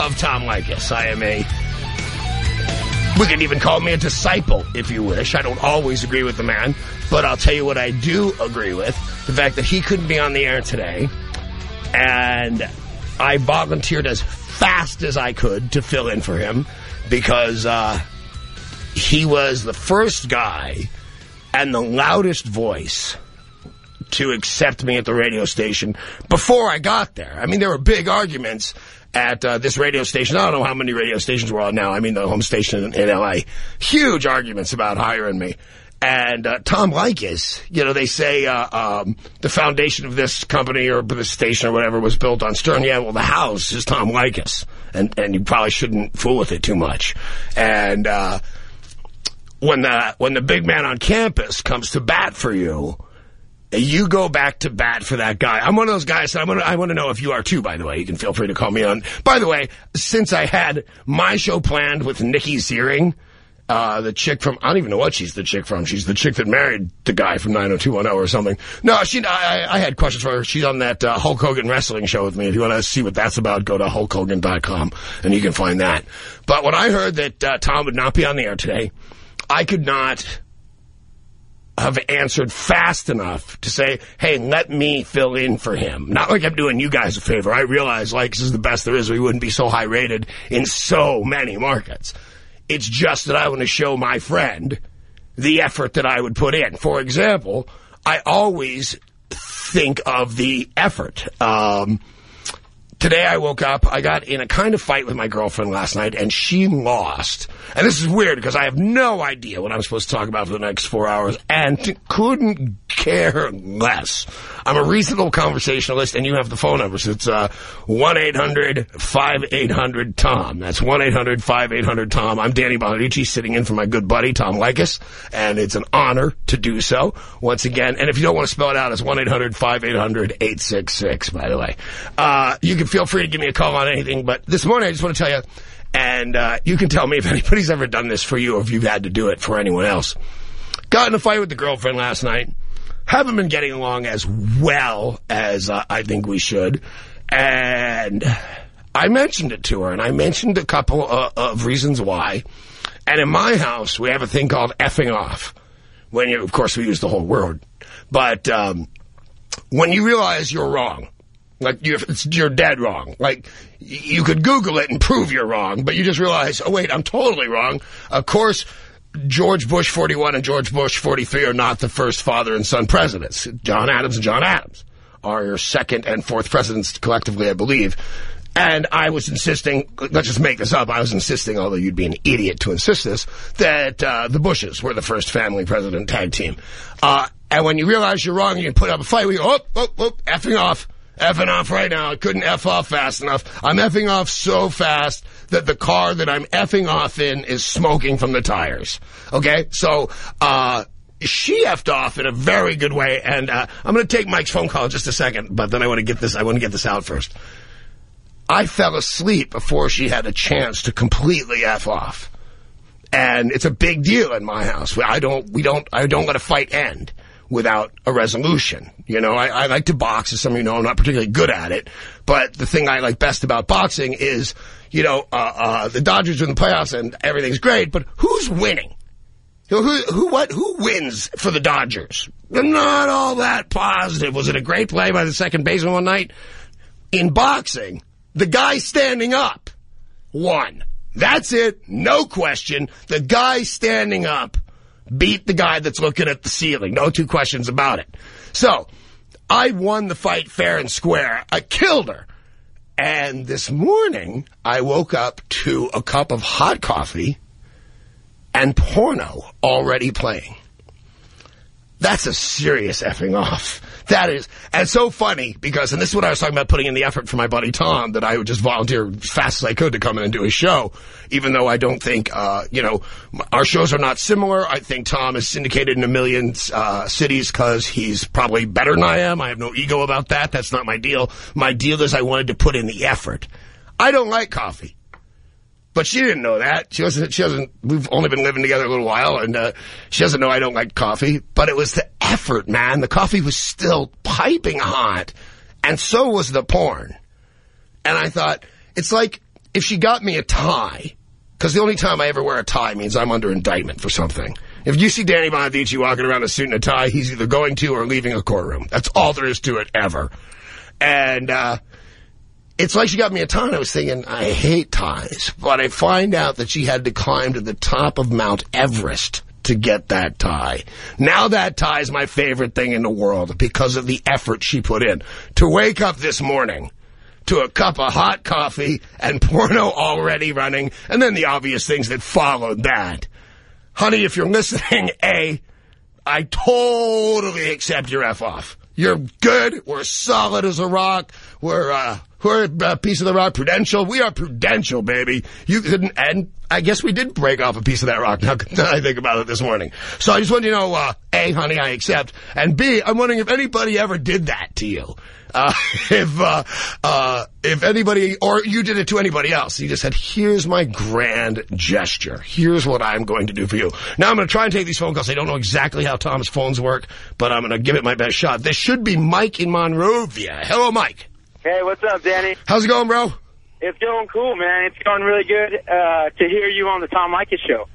of Tom Leykis. I am a, we can even call me a disciple, if you wish. I don't always agree with the man, but I'll tell you what I do agree with. The fact that he couldn't be on the air today, and I volunteered as fast as I could to fill in for him because uh, he was the first guy and the loudest voice to accept me at the radio station before I got there. I mean, there were big arguments at uh, this radio station. I don't know how many radio stations we're on now. I mean, the home station in, in L.A. Huge arguments about hiring me. And uh, Tom Leykis, you know, they say uh, um, the foundation of this company or this station or whatever was built on Stern. Yeah, well, the house is Tom Leykis. And, and you probably shouldn't fool with it too much. And uh, when the when the big man on campus comes to bat for you, you go back to bat for that guy. I'm one of those guys. I'm gonna, I want to know if you are too. By the way, you can feel free to call me on. By the way, since I had my show planned with Nikki Ziering, uh, the chick from I don't even know what she's the chick from. She's the chick that married the guy from 90210 or something. No, she. I, I had questions for her. She's on that uh, Hulk Hogan wrestling show with me. If you want to see what that's about, go to hulkhogan.com and you can find that. But when I heard that uh, Tom would not be on the air today, I could not have answered fast enough to say, hey, let me fill in for him. Not like I'm doing you guys a favor. I realize like this is the best there is. We wouldn't be so high rated in so many markets. It's just that I want to show my friend the effort that I would put in. For example, I always think of the effort. Um, Today I woke up, I got in a kind of fight with my girlfriend last night, and she lost. And this is weird because I have no idea what I'm supposed to talk about for the next four hours, and couldn't care less. I'm a reasonable conversationalist, and you have the phone number, so it's uh, 1-800-5800-TOM. That's 1-800-5800-TOM. I'm Danny Bonaduce, sitting in for my good buddy, Tom Leykis, and it's an honor to do so once again. And if you don't want to spell it out, it's 1-800-5800-866, by the way. Uh, you can feel free to give me a call on anything. But this morning, I just want to tell you, and uh, you can tell me if anybody's ever done this for you or if you've had to do it for anyone else. Got in a fight with the girlfriend last night. Haven't been getting along as well as uh, I think we should. And I mentioned it to her, and I mentioned a couple uh, of reasons why. And in my house, we have a thing called effing off. When you, of course, we use the whole word. But um, when you realize you're wrong, like, you're, you're dead wrong. Like, you could Google it and prove you're wrong, but you just realize, oh, wait, I'm totally wrong. Of course, George Bush 41 and George Bush 43 are not the first father and son presidents. John Adams and John Adams are your second and fourth presidents collectively, I believe. And I was insisting, let's just make this up, I was insisting, although you'd be an idiot to insist this, that uh, the Bushes were the first family president tag team. Uh, and when you realize you're wrong, you put up a fight, we go, oh, oh, oh, effing off effing off right now. I couldn't F off fast enough. I'm effing off so fast that the car that I'm effing off in is smoking from the tires. Okay? So, uh, she effed off in a very good way, and uh, I'm going to take Mike's phone call in just a second, but then I want to get this, I want to get this out first. I fell asleep before she had a chance to completely F off. And it's a big deal in my house. I don't, we don't, I don't let a fight end without a resolution. You know, I, I, like to box, as some of you know, I'm not particularly good at it. But the thing I like best about boxing is, you know, uh, uh, the Dodgers are in the playoffs and everything's great, but who's winning? You know, who, who, what, who wins for the Dodgers? Not all that positive. Was it a great play by the second baseman one night? In boxing, the guy standing up won. That's it. No question. The guy standing up beat the guy that's looking at the ceiling. No two questions about it. So, I won the fight fair and square. I killed her. And this morning, I woke up to a cup of hot coffee and porno already playing. That's a serious effing off. That is, and so funny because, and this is what I was talking about putting in the effort for my buddy Tom, that I would just volunteer as fast as I could to come in and do a show, even though I don't think, uh, you know, our shows are not similar. I think Tom is syndicated in a million uh, cities because he's probably better than I am. I have no ego about that. That's not my deal. My deal is I wanted to put in the effort. I don't like coffee. But she didn't know that. She doesn't, she doesn't, we've only been living together a little while, and uh, she doesn't know I don't like coffee. But it was the effort, man. The coffee was still piping hot, and so was the porn. And I thought, it's like if she got me a tie, because the only time I ever wear a tie means I'm under indictment for something. If you see Danny Bonaduce walking around in a suit and a tie, he's either going to or leaving a courtroom. That's all there is to it ever. And uh, it's like she got me a tie. And I was thinking, I hate ties. But I find out that she had to climb to the top of Mount Everest to get that tie. Now that tie is my favorite thing in the world because of the effort she put in. To wake up this morning to a cup of hot coffee and porno already running, and then the obvious things that followed that. Honey, if you're listening, A, I totally accept your F off. You're good. We're solid as a rock. We're, uh, we're a piece of the rock. Prudential. We are prudential, baby. You couldn't, and I guess we did break off a piece of that rock now I think about it this morning. So I just want you to know, uh, A, honey, I accept. And B, I'm wondering if anybody ever did that to you. Uh, if, uh, uh, if anybody, or you did it to anybody else, you just said, here's my grand gesture. Here's what I'm going to do for you. Now I'm going to try and take these phone calls. I don't know exactly how Tom's phones work, but I'm going to give it my best shot. This should be Mike in Monrovia. Hello, Mike. Hey, what's up, Danny? How's it going, bro? It's going cool, man. It's going really good uh, to hear you on the Tom Leykis show.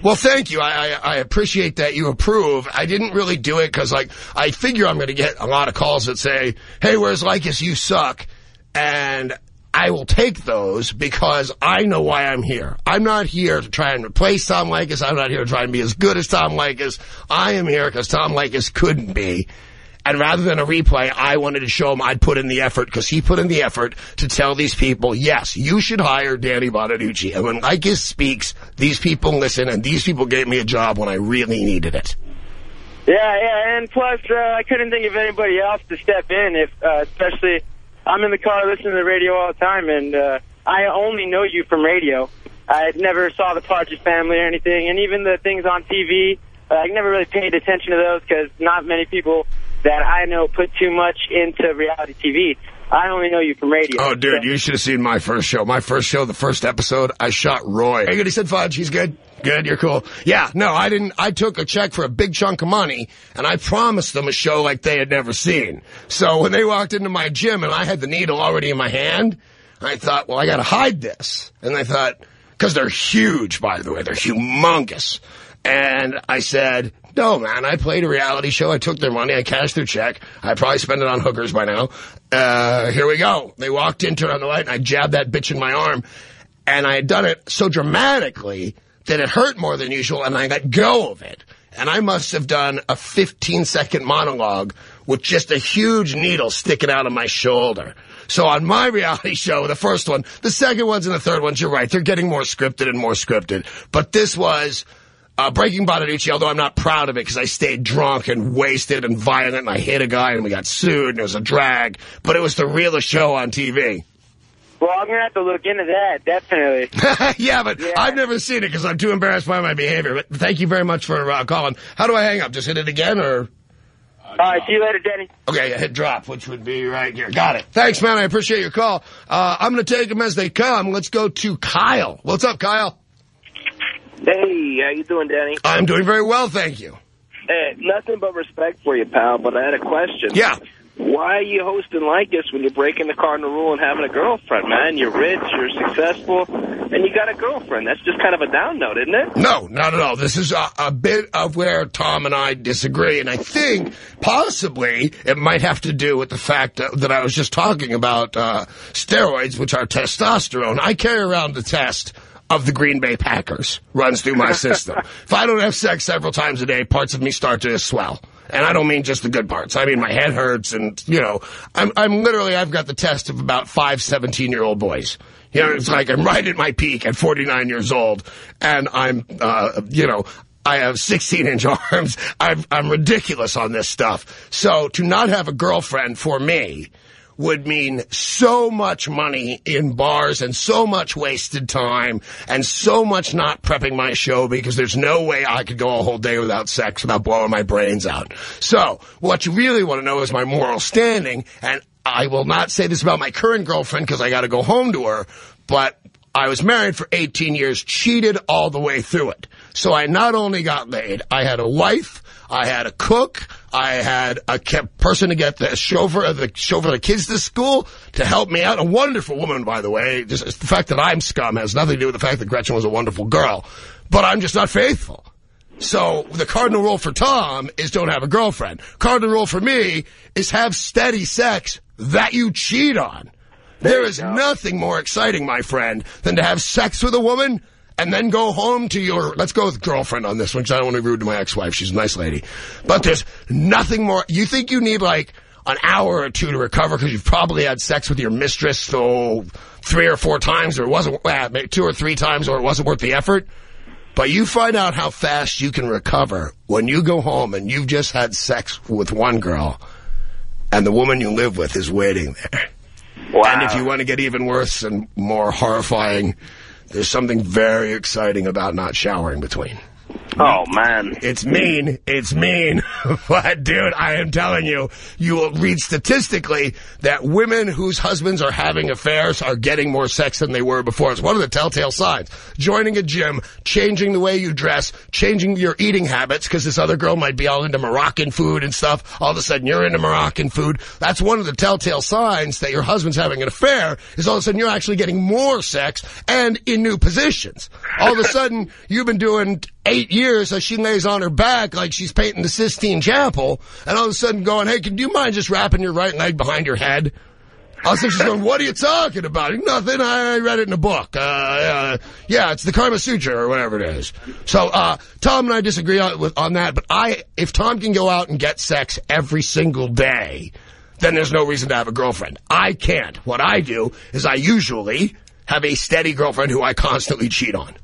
Well, thank you. I, I, I, appreciate that you approve. I didn't really do it because, like, I figure I'm going to get a lot of calls that say, hey, where's Leykis? You suck. And I will take those because I know why I'm here. I'm not here to try and replace Tom Leykis. I'm not here to try and be as good as Tom Leykis. I am here because Tom Leykis couldn't be. And rather than a replay, I wanted to show him I'd put in the effort because he put in the effort to tell these people, yes, you should hire Danny Bonaduce. And when Leykis speaks, these people listen, and these people gave me a job when I really needed it. Yeah, yeah, and plus, uh, I couldn't think of anybody else to step in, if uh, especially I'm in the car listening to the radio all the time, and uh, I only know you from radio. I never saw the Partridge Family or anything, and even the things on TV, I never really paid attention to those because not many people that I know put too much into reality TV. I only know you from radio. Oh, dude, so. you should have seen my first show. My first show, the first episode, I shot Roy. Hey, good. He said Fudge. He's good. Good, you're cool. Yeah, no, I didn't. I took a check for a big chunk of money, and I promised them a show like they had never seen. So when they walked into my gym and I had the needle already in my hand, I thought, well, I got to hide this. And I thought, because they're huge, by the way, they're humongous. And I said, no, man, I played a reality show. I took their money. I cashed their check. I probably spent it on hookers by now. Uh, here we go. They walked in, turned on the light, and I jabbed that bitch in my arm. And I had done it so dramatically that it hurt more than usual, and I let go of it. And I must have done a 15-second monologue with just a huge needle sticking out of my shoulder. So on my reality show, the first one, the second ones and the third ones, you're right, they're getting more scripted and more scripted. But this was uh, breaking Bonaduce, although I'm not proud of it because I stayed drunk and wasted and violent and I hit a guy and we got sued and it was a drag. But it was the realest show on TV. Well, I'm going to have to look into that, definitely. yeah, but yeah. I've never seen it because I'm too embarrassed by my behavior. But thank you very much for uh, calling. How do I hang up? Just hit it again or... All right, see you later, Denny. Okay, hit drop, which would be right here. Got it. Thanks, man. I appreciate your call. Uh, I'm going to take them as they come. Let's go to Kyle. What's up, Kyle? Hey, how you doing, Danny? I'm doing very well, thank you. Hey, nothing but respect for you, pal, but I had a question. Yeah. Why are you hosting like this when you're breaking the cardinal rule and having a girlfriend, man? You're rich, you're successful, and you got a girlfriend. That's just kind of a down note, isn't it? No, not at all. This is a, a bit of where Tom and I disagree, and I think possibly it might have to do with the fact that, that I was just talking about uh, steroids, which are testosterone. I carry around the test of the Green Bay Packers runs through my system. if I don't have sex several times a day, parts of me start to swell. And I don't mean just the good parts. I mean my head hurts and, you know, I'm, I'm literally, I've got the test of about five 17-year-old boys. You know, it's like I'm right at my peak at 49 years old and I'm, uh, you know, I have 16-inch arms. I'm, I'm ridiculous on this stuff. So to not have a girlfriend for me would mean so much money in bars and so much wasted time and so much not prepping my show because there's no way I could go a whole day without sex without blowing my brains out. So what you really want to know is my moral standing. And I will not say this about my current girlfriend because I got to go home to her, but I was married for 18 years, cheated all the way through it. So I not only got laid, I had a wife, I had a cook. I had a person to get the chauffeur, of the chauffeur the kids to school to help me out. A wonderful woman, by the way. Just the fact that I'm scum has nothing to do with the fact that Gretchen was a wonderful girl. But I'm just not faithful. So the cardinal rule for Tom is don't have a girlfriend. Cardinal rule for me is have steady sex that you cheat on. There is nothing more exciting, my friend, than to have sex with a woman and then go home to your, let's go with girlfriend on this one, because I don't want to be rude to my ex-wife. She's a nice lady. But there's nothing more. You think you need, like, an hour or two to recover because you've probably had sex with your mistress so three or four times or it wasn't, uh, two or three times or it wasn't worth the effort? But you find out how fast you can recover when you go home and you've just had sex with one girl and the woman you live with is waiting there. Wow. And if you want to get even worse and more horrifying, there's something very exciting about not showering between. Oh, man. It's mean. It's mean. but, dude, I am telling you, you will read statistically that women whose husbands are having affairs are getting more sex than they were before. It's one of the telltale signs. Joining a gym, changing the way you dress, changing your eating habits, because this other girl might be all into Moroccan food and stuff. All of a sudden, you're into Moroccan food. That's one of the telltale signs that your husband's having an affair, is all of a sudden you're actually getting more sex and in new positions. All of a sudden, you've been doing eight years as she lays on her back like she's painting the Sistine Chapel, and all of a sudden going, hey, can you mind just wrapping your right leg behind your head? A sudden she's going, what are you talking about? Nothing, I read it in a book. Uh, uh, yeah, it's the Karma Sutra or whatever it is. So uh, Tom and I disagree on, with, on that, but I, if Tom can go out and get sex every single day, then there's no reason to have a girlfriend. I can't. What I do is I usually have a steady girlfriend who I constantly cheat on.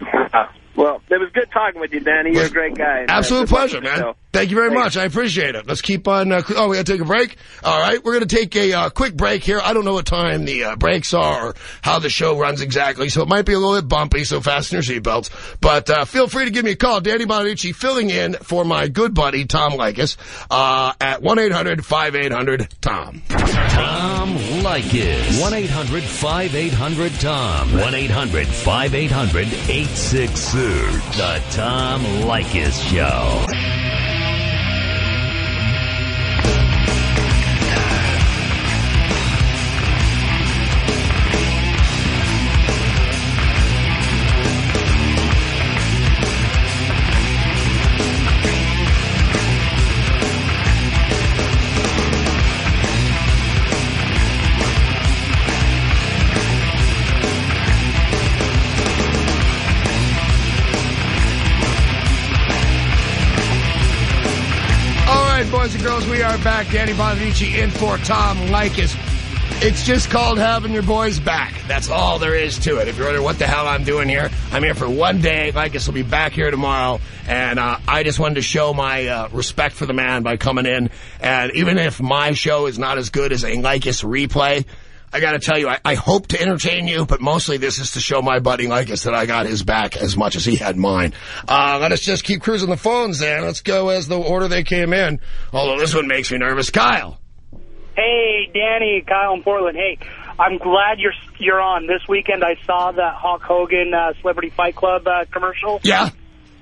Well, it was good talking with you, Danny. You're a great guy. Absolute pleasure, man. Thank you very Thanks. much. I appreciate it. Let's keep on. Uh, oh, we got to take a break? All right. We're going to take a uh, quick break here. I don't know what time the uh, breaks are or how the show runs exactly, so it might be a little bit bumpy, so fasten your seatbelts. But uh, feel free to give me a call. Danny Bonaduce filling in for my good buddy, Tom Leykis, uh, at 1-800-5800-TOM. Tom Leykis. 1-800-5800-TOM. 1-800-5800-866. The Tom Leykis Show. Boys and girls, we are back. Danny Bonaduce in for Tom Leykis. It's just called having your boys back. That's all there is to it. If you're wondering what the hell I'm doing here, I'm here for one day. Leykis will be back here tomorrow. And uh, I just wanted to show my uh, respect for the man by coming in. And even if my show is not as good as a Leykis replay, I got to tell you, I, I, hope to entertain you, but mostly this is to show my buddy Leykis that I got his back as much as he had mine. Uh, let us just keep cruising the phones there. Let's go as the order they came in. Although this one makes me nervous. Kyle. Hey, Danny, Kyle in Portland. Hey, I'm glad you're you're on. This weekend I saw that Hulk Hogan uh, Celebrity Fight Club uh, commercial. Yeah.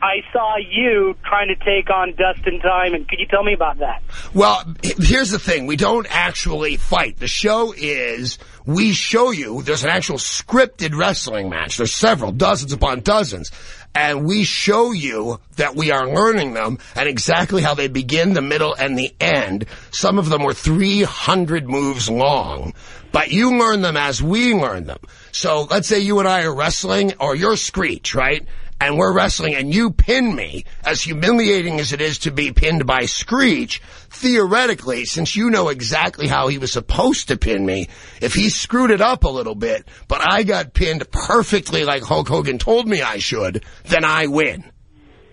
I saw you trying to take on Dustin Diamond. Could you tell me about that? Well, here's the thing. We don't actually fight. The show is we show you there's an actual scripted wrestling match. There's several, dozens upon dozens. And we show you that we are learning them and exactly how they begin, the middle, and the end. Some of them were 300 moves long. But you learn them as we learn them. So let's say you and I are wrestling, or you're Screech, right? And we're wrestling and you pin me, as humiliating as it is to be pinned by Screech, theoretically, since you know exactly how he was supposed to pin me, if he screwed it up a little bit, but I got pinned perfectly like Hulk Hogan told me I should, then I win.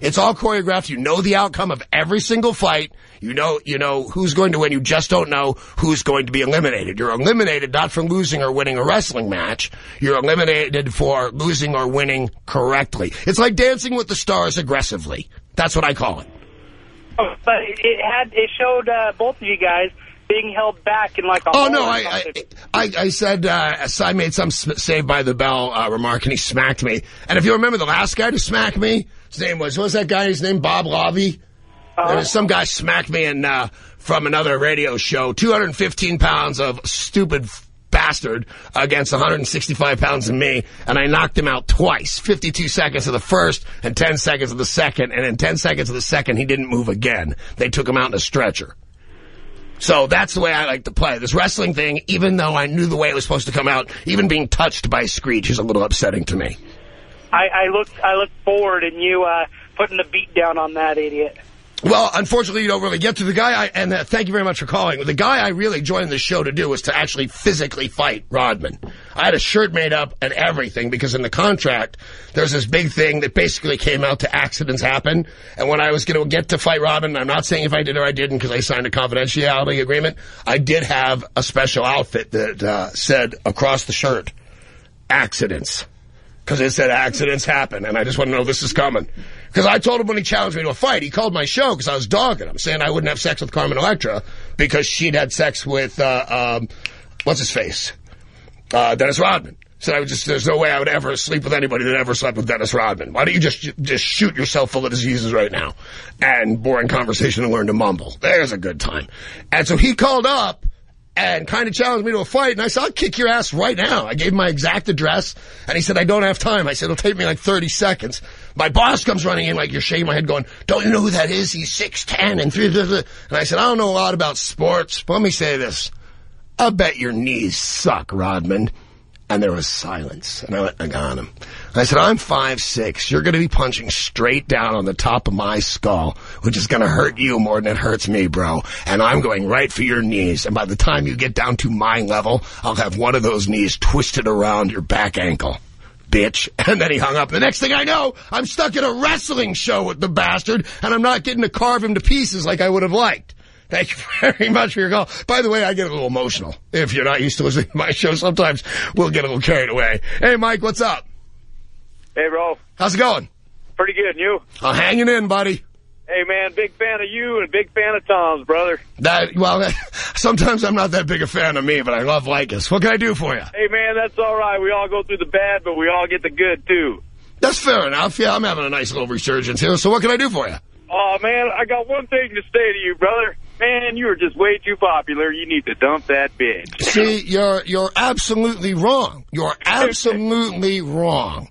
It's all choreographed. You know the outcome of every single fight. You know, you know who's going to win. You just don't know who's going to be eliminated. You're eliminated not for losing or winning a wrestling match. You're eliminated for losing or winning correctly. It's like dancing with the stars aggressively. That's what I call it. Oh, but it had it showed uh, both of you guys being held back in like a Oh, no, I, I, I, I, said, uh, I made some Saved by the Bell uh, remark, and he smacked me. And if you remember the last guy to smack me, his name was, what was that guy's name? Bob Lobby? Uh, some guy smacked me in uh, from another radio show. 215 pounds of stupid bastard against 165 pounds of me, and I knocked him out twice. 52 seconds of the first and 10 seconds of the second, and in 10 seconds of the second, he didn't move again. They took him out in a stretcher. So that's the way I like to play. This wrestling thing, even though I knew the way it was supposed to come out, even being touched by Screech is a little upsetting to me. I, I looked I looked forward and you uh, putting the beat down on that idiot. Well, unfortunately, you don't really get to the guy, I, and uh, thank you very much for calling. The guy I really joined the show to do was to actually physically fight Rodman. I had a shirt made up and everything because in the contract, there's this big thing that basically came out to accidents happen. And when I was going to get to fight Rodman, I'm not saying if I did or I didn't because I signed a confidentiality agreement, I did have a special outfit that uh, said across the shirt, accidents because it said accidents happen, and I just want to know this is coming. Because I told him when he challenged me to a fight, he called my show because I was dogging him, saying I wouldn't have sex with Carmen Electra because she'd had sex with, uh, um, what's his face? Uh, Dennis Rodman. Said I would just, there's no way I would ever sleep with anybody that ever slept with Dennis Rodman. Why don't you just just shoot yourself full of diseases right now? And boring conversation and learn to mumble. There's a good time. And so he called up and kind of challenged me to a fight. And I said, I'll kick your ass right now. I gave him my exact address. And he said, I don't have time. I said, it'll take me like 30 seconds. My boss comes running in like you're shaking my head going, don't you know who that is? He's 6'10 and three, and I said, I don't know a lot about sports. But let me say this. I bet your knees suck, Rodman. And there was silence. And I went, I got him. I said, I'm five six. You're going to be punching straight down on the top of my skull, which is going to hurt you more than it hurts me, bro. And I'm going right for your knees. And by the time you get down to my level, I'll have one of those knees twisted around your back ankle. Bitch. And then he hung up. The next thing I know, I'm stuck in a wrestling show with the bastard, and I'm not getting to carve him to pieces like I would have liked. Thank you very much for your call. By the way, I get a little emotional. If you're not used to listening to my show, sometimes we'll get a little carried away. Hey, Mike, what's up? Hey, bro. How's it going? Pretty good. And you? I'm hanging in, buddy. Hey, man, big fan of you and big fan of Tom's, brother. That Well, sometimes I'm not that big a fan of me, but I love Leykis. What can I do for you? Hey, man, that's all right. We all go through the bad, but we all get the good, too. That's fair enough. Yeah, I'm having a nice little resurgence here, so what can I do for you? Oh, man, I got one thing to say to you, brother. Man, you are just way too popular. You need to dump that bitch. See, you're you're absolutely wrong. You're absolutely wrong.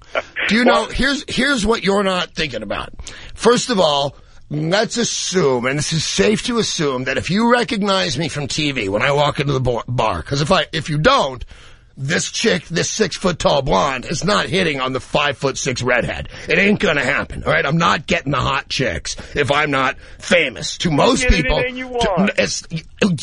Do you know, here's here's what you're not thinking about. First of all, let's assume, and this is safe to assume, that if you recognize me from TV when I walk into the bar, because if I if you don't, this chick, this six-foot-tall blonde, is not hitting on the five-foot-six redhead. It ain't gonna happen, all right? I'm not getting the hot chicks if I'm not famous. To most people... To, it's,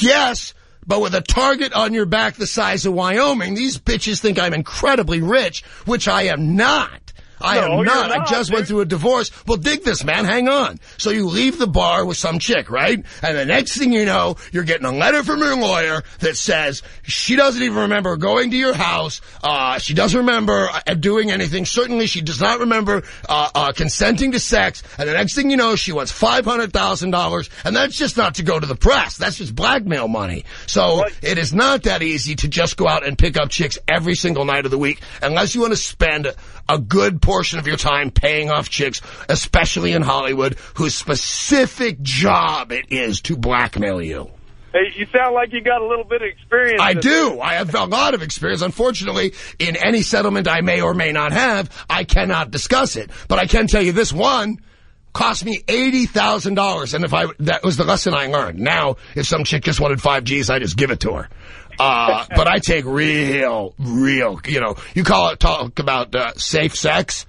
yes, but with a target on your back the size of Wyoming, these bitches think I'm incredibly rich, which I am not. I No, am you're not. I not, just went through a divorce. Well, dig this, man. Hang on. So you leave the bar with some chick, right? And the next thing you know, you're getting a letter from your lawyer that says she doesn't even remember going to your house. Uh, she doesn't remember uh, doing anything. Certainly, she does not remember uh, uh, consenting to sex. And the next thing you know, she wants five hundred thousand dollars, and that's just not to go to the press. That's just blackmail money. So it is not that easy to just go out and pick up chicks every single night of the week unless you want to spend a good portion of your time paying off chicks, especially in Hollywood, whose specific job it is to blackmail you. Hey, you sound like you got a little bit of experience. I do. I have a lot of experience. Unfortunately, in any settlement I may or may not have, I cannot discuss it. But I can tell you this one cost me $80,000. And if I, that was the lesson I learned. Now, if some chick just wanted five G's, I just give it to her. Uh, but I take real, real, you know, you call it, talk about uh, safe sex.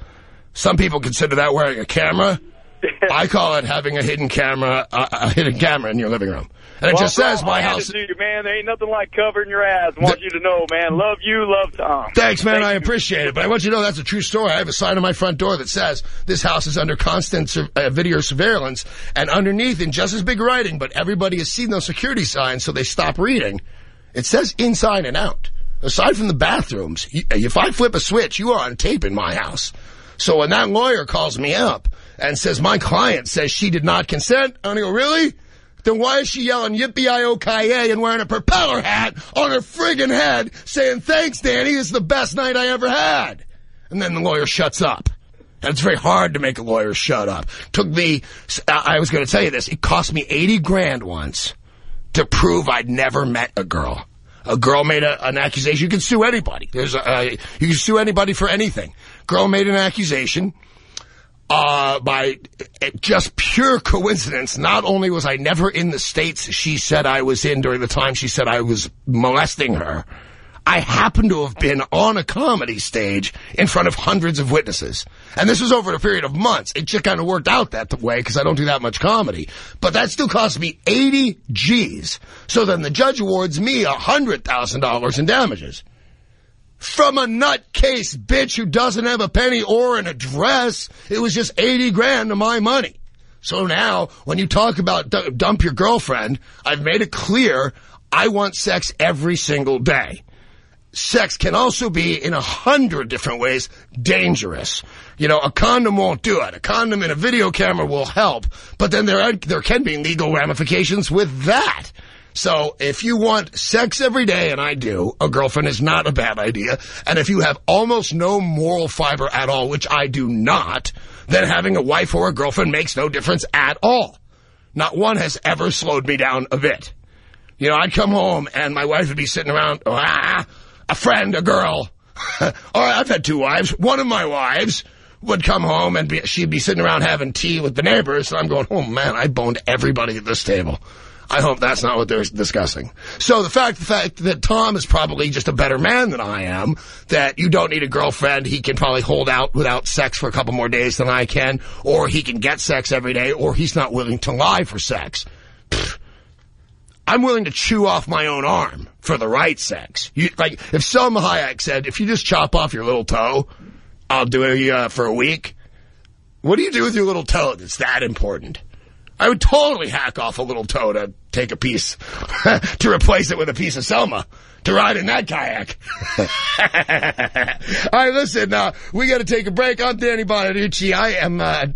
Some people consider that wearing a camera. I call it having a hidden camera, uh, a hidden camera in your living room. And it Well, just says my house. To you, man, there ain't nothing like covering your ass. I want you to know, man. Love you, love Tom. Thanks, man. Thank I you. appreciate it. But I want you to know that's a true story. I have a sign on my front door that says this house is under constant sur- uh, video surveillance. And underneath, in just as big writing, but everybody has seen those security signs, so they stop reading. It says inside and out. Aside from the bathrooms, if I flip a switch, you are on tape in my house. So when that lawyer calls me up and says my client says she did not consent, I go, really? Then why is she yelling yippee-i-o-ki-yay oh and wearing a propeller hat on her friggin' head saying, thanks, Danny, is the best night I ever had? And then the lawyer shuts up. And it's very hard to make a lawyer shut up. Took me, I was going to tell you this, it cost me 80 grand once to prove I'd never met a girl. A girl made a, an accusation. You can sue anybody. There's a, uh, you can sue anybody for anything. Girl made an accusation. Uh, by just pure coincidence, not only was I never in the states she said I was in during the time she said I was molesting her, I happened to have been on a comedy stage in front of hundreds of witnesses. And this was over a period of months. It just kind of worked out that way because I don't do that much comedy. But that still cost me 80 G's. So then the judge awards me $100,000 in damages. From a nutcase bitch who doesn't have a penny or an address. It was just 80 grand of my money. So now, when you talk about dump your girlfriend, I've made it clear I want sex every single day sex can also be, in a hundred different ways, dangerous. You know, a condom won't do it. A condom and a video camera will help. But then there, are, there can be legal ramifications with that. So if you want sex every day, and I do, a girlfriend is not a bad idea. And if you have almost no moral fiber at all, which I do not, then having a wife or a girlfriend makes no difference at all. Not one has ever slowed me down a bit. You know, I'd come home and my wife would be sitting around, ah, a friend, a girl. or I've had two wives. One of my wives would come home and be, she'd be sitting around having tea with the neighbors, and I'm going, oh, man, I boned everybody at this table. I hope that's not what they're discussing. So the fact, the fact that Tom is probably just a better man than I am, that you don't need a girlfriend, he can probably hold out without sex for a couple more days than I can, or he can get sex every day, or he's not willing to lie for sex. Pfft. I'm willing to chew off my own arm for the right sex. You, like, if Salma Hayek said, if you just chop off your little toe, I'll do it uh, for a week. What do you do with your little toe that's that important? I would totally hack off a little toe to take a piece, to replace it with a piece of Salma, to ride in that kayak. All right, listen, uh, we got to take a break. I'm Danny Bonaduce. I am... Uh,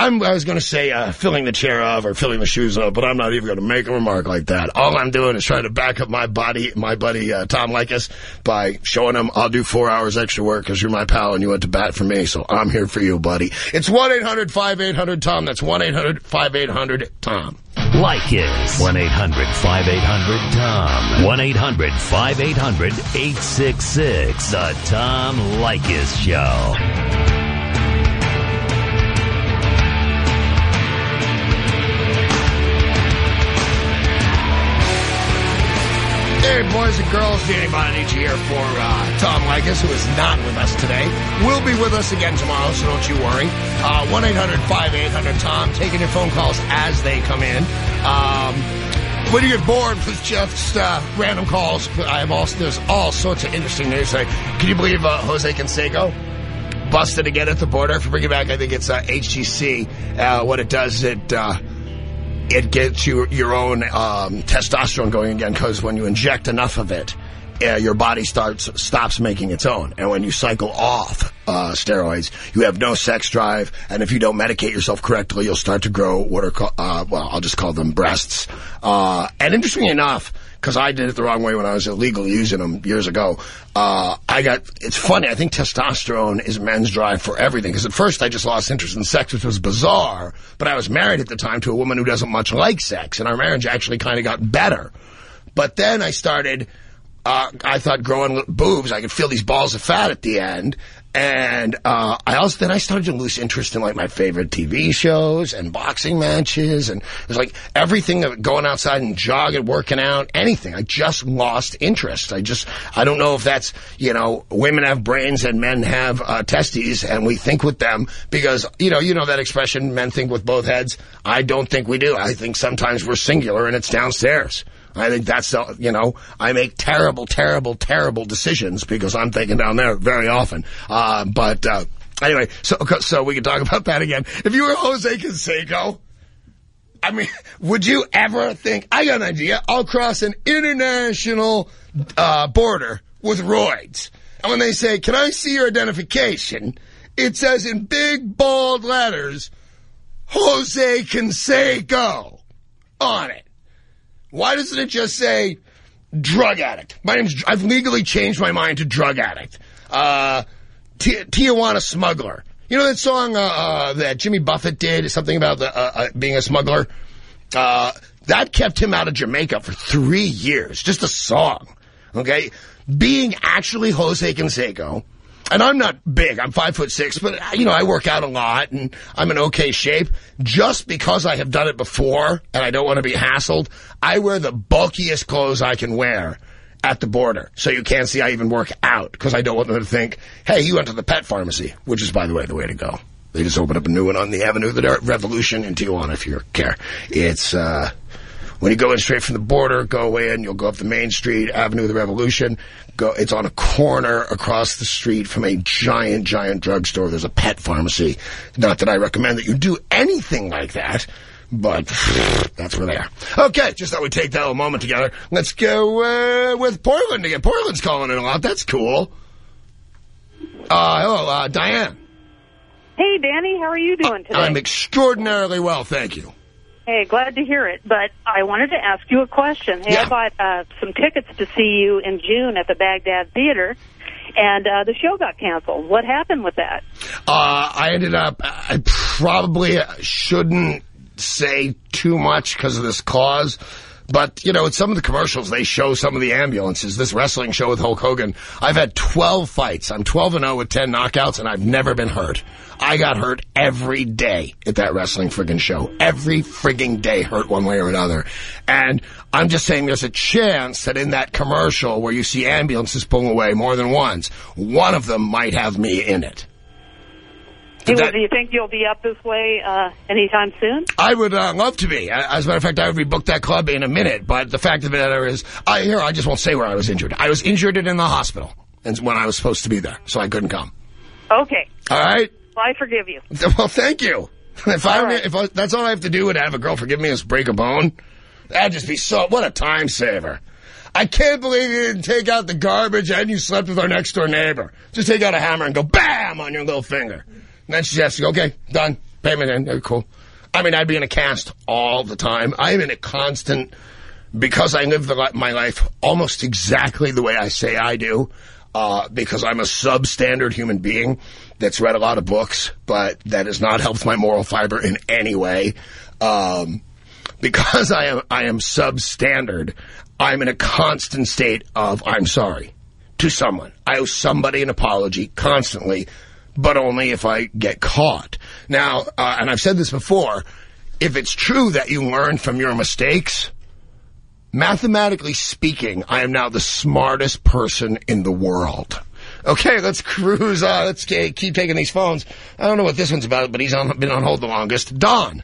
I'm, I was going to say uh, filling the chair of or filling the shoes of, but I'm not even going to make a remark like that. All I'm doing is trying to back up my body, my buddy uh, Tom Leykis by showing him I'll do four hours extra work because you're my pal and you went to bat for me, so I'm here for you, buddy. It's 1-800-5800-TOM. That's 1-800-5800-TOM. Leykis. 1-800-5800-TOM. 1-800-5800-866. The Tom Leykis Show. Hey, boys and girls, Danny Bonaduce here for uh, Tom Leykis, who is not with us today. Will be with us again tomorrow, so don't you worry. Uh, 1-800-5800-TOM, taking your phone calls as they come in. Um, when you get bored with just uh, random calls, I have also, there's all sorts of interesting news. Like, can you believe uh, Jose Canseco busted again at the border? For bringing back, I think it's uh, HCG. Uh, what it does, it uh, it gets you your own um, testosterone going again because when you inject enough of it, uh, your body starts stops making its own. And when you cycle off uh, steroids, you have no sex drive. And if you don't medicate yourself correctly, you'll start to grow what are called, uh, well, I'll just call them breasts. Uh, and interestingly enough, because I did it the wrong way when I was illegally using them years ago. Uh, I got, it's funny, I think testosterone is men's drive for everything. Because at first I just lost interest in sex, which was bizarre. But I was married at the time to a woman who doesn't much like sex. And our marriage actually kind of got better. But then I started, uh, I thought growing boobs, I could feel these balls of fat at the end. And uh, I also then I started to lose interest in like my favorite TV shows and boxing matches, and it was like everything of going outside and jogging, working out, anything. I just lost interest. I just I don't know if that's you know women have brains and men have uh, testes, and we think with them because you know you know that expression men think with both heads. I don't think we do. I think sometimes we're singular and it's downstairs. I think that's, you know, I make terrible, terrible, terrible decisions because I'm thinking down there very often. Uh, but uh, anyway, so so we can talk about that again. If you were Jose Canseco, I mean, would you ever think, I got an idea, I'll cross an international uh, border with roids. And when they say, can I see your identification, it says in big, bold letters, Jose Canseco on it. Why doesn't it just say drug addict? My name's, I've legally changed my mind to drug addict. Uh, Tijuana smuggler. You know that song uh, uh, that Jimmy Buffett did, something about the, uh, uh, being a smuggler? Uh, that kept him out of Jamaica for three years. Just a song, okay? Being actually Jose Canseco, and I'm not big, I'm five foot six, but, uh, you know, I work out a lot and I'm in okay shape. Just because I have done it before and I don't want to be hassled, I wear the bulkiest clothes I can wear at the border. So you can't see I even work out because I don't want them to think, hey, you went to the pet pharmacy, which is, by the way, the way to go. They just opened up a new one on the Avenue of the Revolution in Tijuana, if you care. It's, uh, when you go in straight from the border, go in, you'll go up the main street, Avenue of the Revolution. Go, it's on a corner across the street from a giant, giant drugstore. There's a pet pharmacy. Not that I recommend that you do anything like that, but that's where they are. Okay, just thought we'd take that little moment together. Let's go uh, with Portland again. Portland's calling in a lot. That's cool. Uh, hello, uh, Diane. Hey, Danny, how are you doing today? I'm extraordinarily well, thank you. Hey, glad to hear it. But I wanted to ask you a question. Hey, Yeah. I bought uh, some tickets to see you in June at the Bagdad Theater, and uh, the show got canceled. What happened with that? Uh, I ended up, I probably shouldn't say too much because of this cause. But, you know, in some of the commercials, they show some of the ambulances. This wrestling show with Hulk Hogan, I've had 12 fights. I'm 12 and 0 with 10 knockouts, and I've never been hurt. I got hurt every day at that wrestling friggin' show. Every frigging day hurt one way or another. And I'm just saying there's a chance that in that commercial where you see ambulances pulling away more than once, one of them might have me in it. Do, That- do you think you'll be up this way uh, anytime soon? I would uh, love to be. As a matter of fact, I would rebook that club in a minute. But the fact of the matter is, I here I just won't say where I was injured. I was injured in the hospital, and when I was supposed to be there, so I couldn't come. Okay, All right. well, I forgive you. Well, thank you. If I, All right. if I, that's all I have to do to have a girl forgive me is break a bone, that'd just be so. What a time saver. I can't believe you didn't take out the garbage and you slept with our next door neighbor. Just take out a hammer and go bam on your little finger. Then she has to go, okay, done. Payment in. Okay, cool. I mean, I'd be in a cast all the time. I'm in a constant, because I live the, my life almost exactly the way I say I do, uh, because I'm a substandard human being that's read a lot of books, but that has not helped my moral fiber in any way. Um, because I am I am substandard, I'm in a constant state of I'm sorry to someone. I owe somebody an apology constantly, but only if I get caught. Now, uh, and I've said this before, if it's true that you learn from your mistakes, mathematically speaking, I am now the smartest person in the world. Okay, let's cruise. Uh, let's keep taking these phones. I don't know what this one's about, but he's on, been on hold the longest. Don,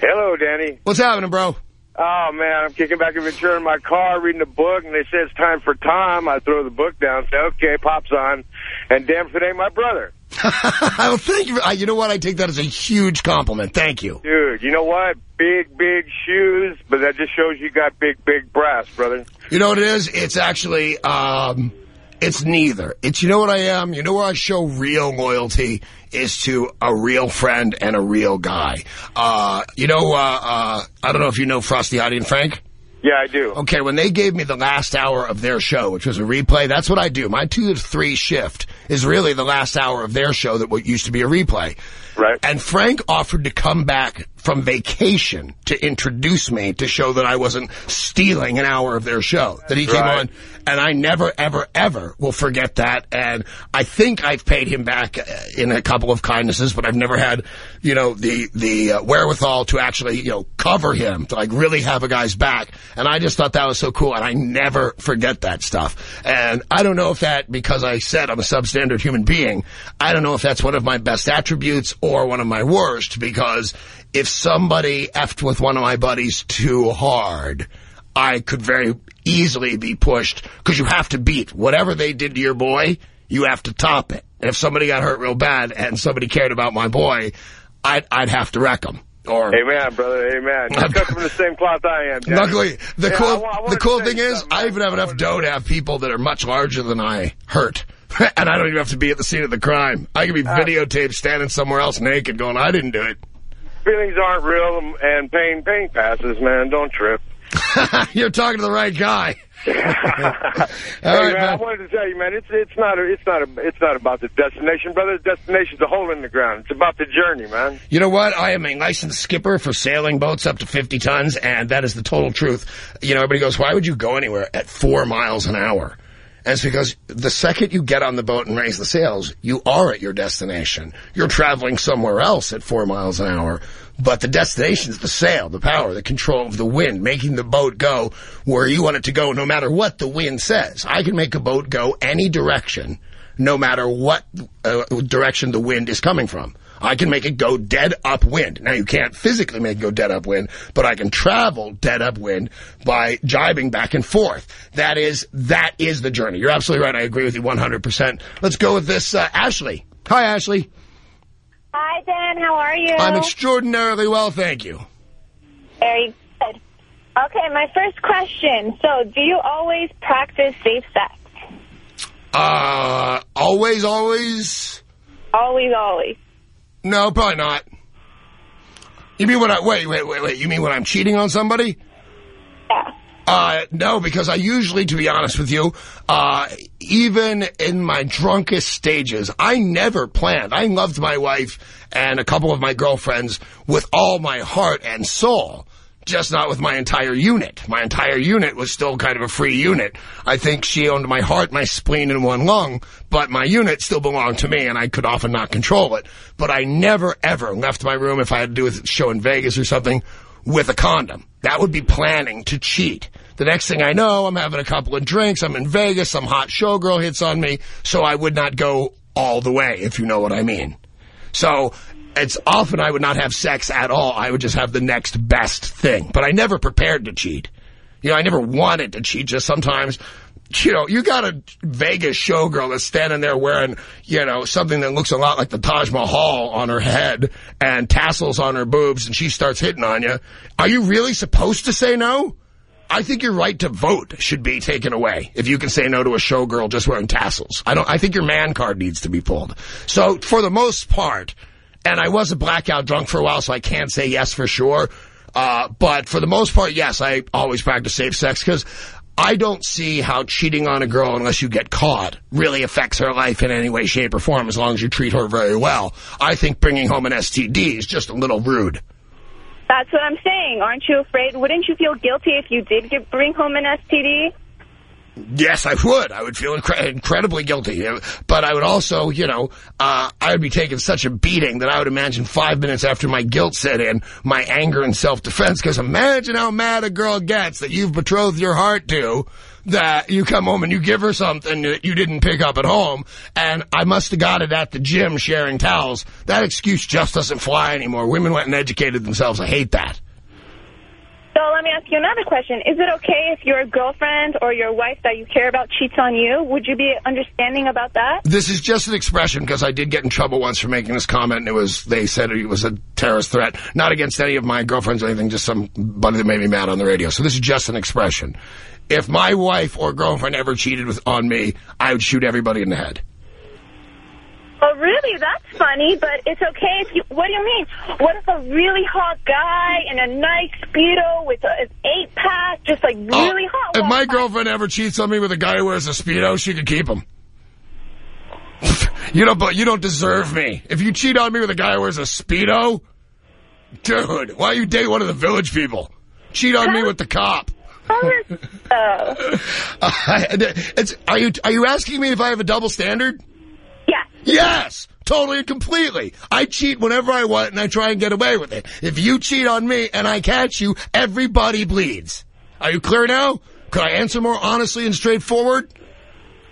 Hello, Danny. what's happening, bro? Oh, man, I'm kicking back in Ventura in my car, reading a book, and they say it's time for Tom. I throw the book down, say, okay, Pop's on. And damn if it ain't my brother. well, thank you. You know what? I take that as a huge compliment. Thank you. Dude, you know what? Big, big shoes, but that just shows you got big, big brass, brother. You know what it is? It's actually, um, it's neither. It's, you know what I am? You know where I show real loyalty is to a real friend and a real guy. Uh, you know, uh, uh, I don't know if you know Frosty, Heidi, and Frank. Yeah, I do. Okay, when they gave me the last hour of their show, which was a replay, that's what I do. My two to three shift is really the last hour of their show that what used to be a replay. Right. And Frank offered to come back from vacation to introduce me to show that I wasn't stealing an hour of their show. That he came Right. on, and I never, ever, ever will forget that. And I think I've paid him back uh, in a couple of kindnesses, but I've never had, you know, the the uh, wherewithal to actually, you know, cover him to like really have a guy's back. And I just thought that was so cool, and I never forget that stuff. And I don't know if that because I said I'm a substandard human being. I don't know if that's one of my best attributes or one of my worst because if somebody effed with one of my buddies too hard, I could very easily be pushed because you have to beat whatever they did to your boy. You have to top it. And if somebody got hurt real bad and somebody cared about my boy, I'd, I'd have to wreck them. Or Amen, brother. Amen. You're cut from the same cloth I am. Danny. luckily, the Yeah, cool wa- I the cool thing is. I even have enough dough to have people that are much larger than I hurt. and I don't even have to be at the scene of the crime. I can be Uh, videotaped standing somewhere else naked going, I didn't do it. Feelings aren't real, and pain, pain passes, man. Don't trip. You're talking to the right guy. All hey, right, man, I wanted to tell you, man, it's it's not a, it's not a, it's not about the destination, brother. The destination's a hole in the ground. It's about the journey, man. You know what? I am a licensed skipper for sailing boats up to 50 tons, and that is the total truth. You know, everybody goes, why would you go anywhere at four miles an hour? And it's because the second you get on the boat and raise the sails, you are at your destination. You're traveling somewhere else at four miles an hour. But the destination is the sail, the power, the control of the wind, making the boat go where you want it to go no matter what the wind says. I can make a boat go any direction no matter what uh, direction the wind is coming from. I can make it go dead upwind. Now, you can't physically make it go dead upwind, but I can travel dead upwind by jibing back and forth. That is, that is the journey. You're absolutely right. I agree with you 100%. Let's go with this, uh, Ashley. Hi, Ashley. Hi, Dan. How are you? I'm extraordinarily well, thank you. Very good. Okay, my first question. So, do you always practice safe sex? Uh, always, always? Always, always. No, probably not. You mean when I, wait, wait, wait, wait, you mean when I'm cheating on somebody? Yeah. Uh, no, because I usually, to be honest with you, uh, even in my drunkest stages, I never planned. I loved my wife and a couple of my girlfriends with all my heart and soul, just not with my entire unit. My entire unit was still kind of a free unit. I think she owned my heart, my spleen, and one lung, but my unit still belonged to me, and I could often not control it. But I never, ever left my room if I had to do a show in Vegas or something with a condom. That would be planning to cheat. The next thing I know, I'm having a couple of drinks, I'm in Vegas, some hot showgirl hits on me, so I would not go all the way, if you know what I mean. So it's often I would not have sex at all. I would just have the next best thing. But I never prepared to cheat. You know, I never wanted to cheat, just sometimes you know, you got a Vegas showgirl that's standing there wearing, you know, something that looks a lot like the Taj Mahal on her head and tassels on her boobs, and she starts hitting on you. Are you really supposed to say no? I think your right to vote should be taken away if you can say no to a showgirl just wearing tassels. I don't. I think your man card needs to be pulled. So for the most part, and I was a blackout drunk for a while, so I can't say yes for sure. Uh, but for the most part, yes, I always practice safe sex because I don't see how cheating on a girl, unless you get caught, really affects her life in any way, shape, or form as long as you treat her very well. I think bringing home an STD is just a little rude. That's what I'm saying. Aren't you afraid? Wouldn't you feel guilty if you did get, bring home an STD? Yes, I would. I would feel incre incredibly guilty. But I would also, you know, uh, I would be taking such a beating that I would imagine five minutes after my guilt set in, my anger and self-defense. Because imagine how mad a girl gets that you've betrothed your heart to, that you come home and you give her something that you didn't pick up at home, and I must have got it at the gym sharing towels. That excuse just doesn't fly anymore. Women went and educated themselves. I hate that. So let me ask you another question. Is it okay if your girlfriend or your wife that you care about cheats on you? Would you be understanding about that? This is just an expression because I did get in trouble once for making this comment. And it was they said it was a terrorist threat, not against any of my girlfriends or anything, just somebody that made me mad on the radio. So this is just an expression. If my wife or girlfriend ever cheated with on me, I would shoot everybody in the head. Oh, really? That's funny, but it's okay if you... What do you mean? What if a really hot guy in a nice Speedo with a, an eight-pack, just like oh, really Oh, hot... If my girlfriend ever cheats on me with a guy who wears a Speedo, she could keep him. you don't, but you don't deserve me. If you cheat on me with a guy who wears a Speedo, dude, why you date one of the village people? Cheat on me with the cop. Oh, it's, are you are you asking me if I have a double standard? Yes, totally and completely. I cheat whenever I want and I try and get away with it. If you cheat on me and I catch you, everybody bleeds. Are you clear now? Could I answer more honestly and straightforward?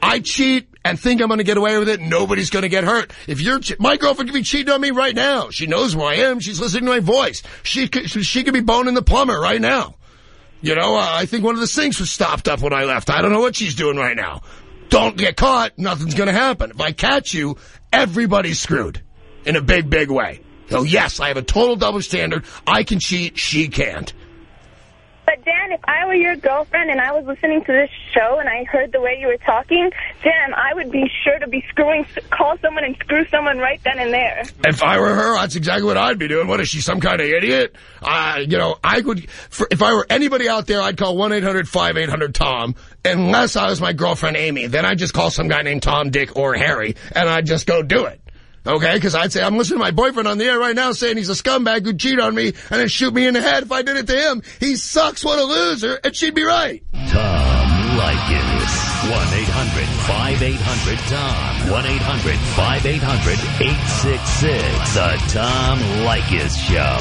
I cheat and think I'm going to get away with it. Nobody's going to get hurt. If you're, my girlfriend could be cheating on me right now. She knows who I am. She's listening to my voice. She could, she could be boning the plumber right now. You know, I think one of the sinks was stopped up when I left. I don't know what she's doing right now. Don't get caught. Nothing's going to happen. If I catch you, everybody's screwed in a big, big way. So yes, I have a total double standard. I can cheat. She can't. But Dan, if I were your girlfriend and I was listening to this show and I heard the way you were talking, Dan, I would be sure to be screwing, call someone and screw someone right then and there. If I were her, that's exactly what I'd be doing. What is she, some kind of idiot? Uh, you know, I would, for, if I were anybody out there, I'd call 1-800-5800-TOM, unless I was my girlfriend Amy. Then I'd just call some guy named Tom, Dick, or Harry, and I'd just go do it. Okay, because I'd say, I'm listening to my boyfriend on the air right now saying he's a scumbag who'd cheat on me and then shoot me in the head if I did it to him. He sucks, what a loser, and she'd be right. Tom Leykis. 1-800-5800-TOM. 1-800-5800-866. The Tom Leykis Show.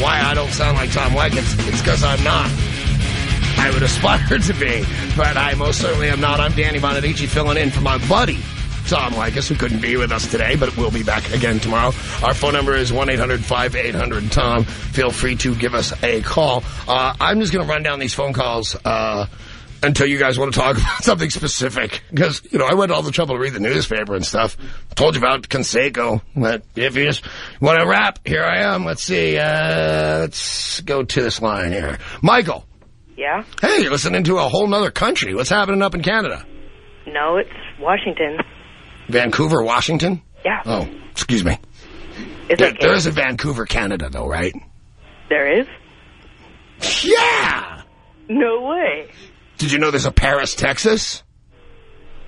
Why I don't sound like Tom Leykis, it's because I'm not. I would aspire to be, but I most certainly am not. I'm Danny Bonaduce filling in for my buddy, Tom Leykis, who couldn't be with us today, but we'll be back again tomorrow. Our phone number is 1-800-5800-TOM. Feel free to give us a call. Uh, I'm just going to run down these phone calls uh, until you guys want to talk about something specific. Because, you know, I went all the trouble to read the newspaper and stuff. Told you about Canseco. But if you just want to rap, here I am. Let's see. Uh, let's go to this line here. Michael. Yeah? Hey, you're listening to a whole nother country. What's happening up in Canada? No, it's Washington. Vancouver, Washington? Yeah. Oh, excuse me. It's There, there is a Vancouver, Canada, though, right? There is? Yeah! No way. Did you know there's a Paris, Texas?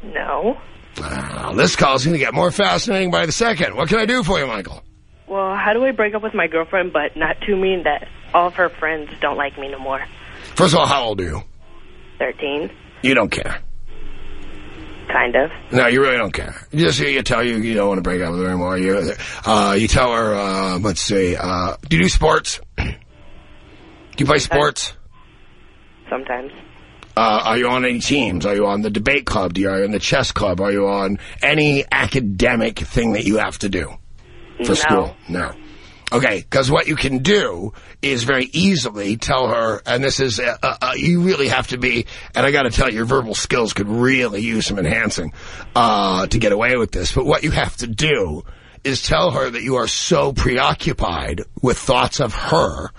No. Uh, this call's going to get more fascinating by the second. What can I do for you, Michael? Well, how do I break up with my girlfriend but not too mean that all of her friends don't like me no more? First of all, how old are you? 13. You don't care. Kind of. No, you really don't care. You just you tell you you don't want to break up with her anymore. You uh, you tell her. Uh, let's see. Uh, do you do sports? do you play sports? Sometimes. Uh, are you on any teams? Are you on the debate club? Do you, are you in the chess club? Are you on any academic thing that you have to do for No. school? No. Okay, because what you can do is very easily tell her, and this is, uh, uh, you really have to be, and I got to tell you, your verbal skills could really use some enhancing uh, to get away with this. But what you have to do is tell her that you are so preoccupied with thoughts of her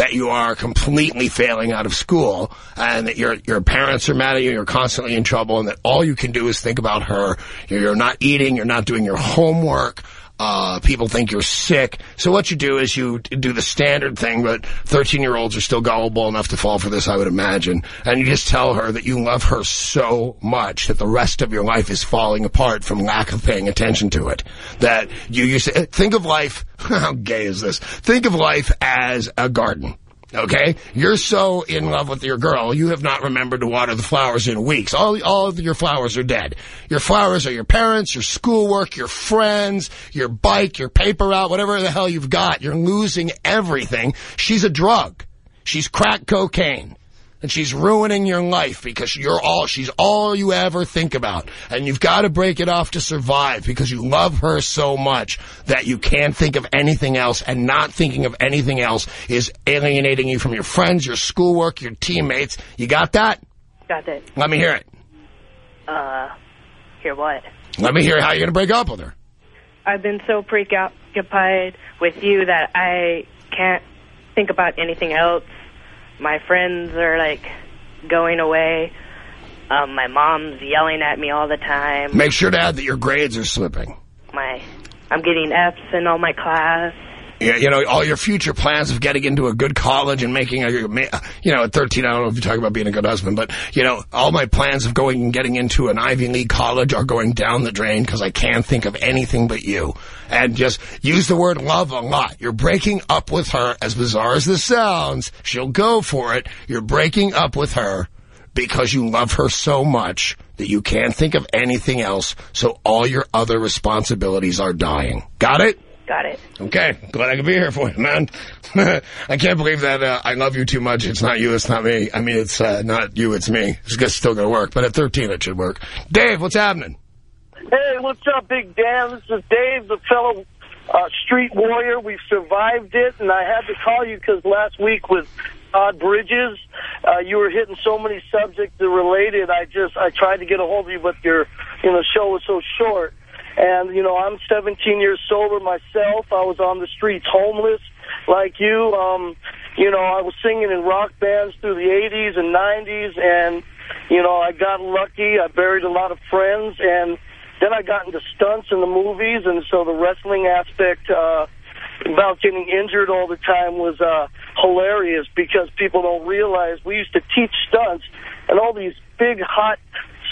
that you are completely failing out of school and that your your parents are mad at you, you're constantly in trouble, and that all you can do is think about her. You're, you're not eating, you're not doing your homework. Uh, people think you're sick. So what you do is you do the standard thing, but 13-year-olds are still gullible enough to fall for this, I would imagine. And you just tell her that you love her so much that the rest of your life is falling apart from lack of paying attention to it. That you, you say, think of life, how gay is this? Think of life as a garden. Okay? You're so in love with your girl, you have not remembered to water the flowers in weeks. All, all of your flowers are dead. Your flowers are your parents, your schoolwork, your friends, your bike, your paper route, whatever the hell you've got. You're losing everything. She's a drug. She's crack cocaine. And she's ruining your life because you're all, she's all you ever think about. And you've got to break it off to survive because you love her so much that you can't think of anything else and not thinking of anything else is alienating you from your friends, your schoolwork, your teammates. You got that? Got it. Let me hear it. Uh, hear what? Let me hear how you're going to break up with her. I've been so preoccupied with you that I can't think about anything else. My friends are, like, going away. Um, my mom's yelling at me all the time. Make sure to add that your grades are slipping. My, I'm getting F's in all my class. You know, all your future plans of getting into a good college and making a, you know, at 13, I don't know if you're talking about being a good husband, but, you know, all my plans of going and getting into an Ivy League college are going down the drain because I can't think of anything but you. And just use the word love a lot. You're breaking up with her, as bizarre as this sounds. She'll go for it. You're breaking up with her because you love her so much that you can't think of anything else, so all your other responsibilities are dying. Got it? Got it. Okay, glad I could be here for you, man. I can't believe that uh, I love you too much. It's not you, it's not me. I mean, it's uh, not you, it's me. It's just still going to work, but at 13 it should work. Dave, what's happening? Hey, what's up, Big Dan? This is Dave, the fellow uh, street warrior. We survived it, and I had to call you because last week with Todd Bridges, uh, you were hitting so many subjects that related. I just I tried to get a hold of you, but your you know show was so short. And you know I'm 17 years sober myself. I was on the streets, homeless, like you. Um, you know I was singing in rock bands through the 80s and 90s, and you know I got lucky. I buried a lot of friends, and then I got into stunts in the movies, and so the wrestling aspect uh, about getting injured all the time was uh, hilarious because people don't realize we used to teach stunts, and all these big, hot,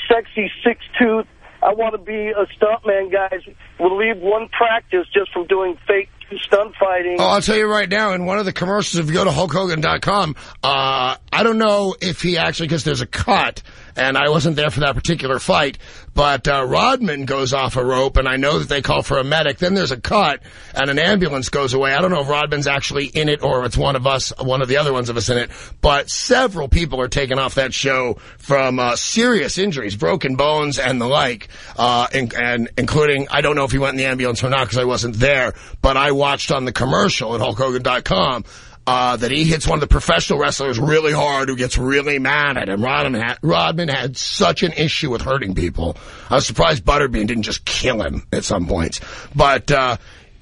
sexy, six-tooth, I want to be a stuntman guys We'll leave one practice just from doing fake stunt fighting. Oh, I'll tell you right now, in one of the commercials, if you go to HulkHogan.com, uh, I don't know if he actually, because there's a cut, and I wasn't there for that particular fight, but uh, Rodman goes off a rope, and I know that they call for a medic. Then there's a cut, and an ambulance goes away. I don't know if Rodman's actually in it or if it's one of us, one of the other ones of us in it, but several people are taken off that show from uh, serious injuries, broken bones and the like, uh, and, and including, I don't know if he went in the ambulance or not because I wasn't there, but I watched on the commercial at HulkHogan.com uh, that he hits one of the professional wrestlers really hard who gets really mad at him. Rodman had, Rodman had such an issue with hurting people. I was surprised Butterbean didn't just kill him at some points. But uh,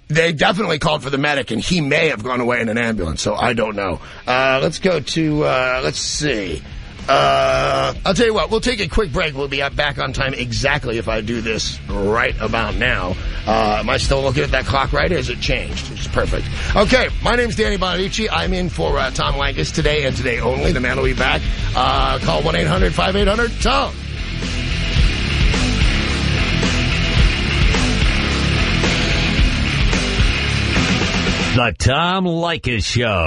they definitely called for the medic, and he may have gone away in an ambulance, so I don't know. Uh, let's go to, uh, let's see. Uh, I'll tell you what, we'll take a quick break. We'll be back on time exactly if I do this right about now. Uh, am I still looking at that clock right? Has it changed? It's perfect. Okay, my name's Danny Bonaduce. I'm in for uh, Tom Leykis today and today only. The man will be back. Uh, call 1-800-5800-TOM. The Tom Leykis Show.